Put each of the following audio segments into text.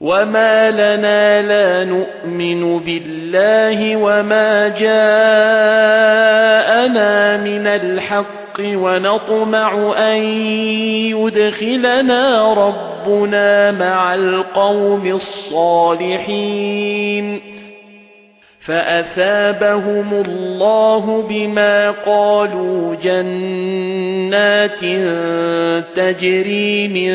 وَمَا لَنَا لَا نُؤْمِنُ بِاللَّهِ وَمَا جَاءَنَا مِنَ الْحَقِّ وَنَطْمَعُ أَن يُدْخِلَنَا رَبُّنَا مَعَ الْقَوْمِ الصَّالِحِينَ فَأَثَابَهُمُ اللَّهُ بِمَا قَالُوا جَنَّاتٍ تَجْرِي مِن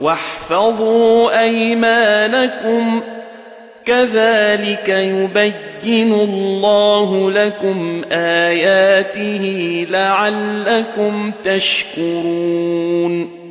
واحفظوا أيمانكم كذلك يبين الله لكم آياته لعلكم تشكرون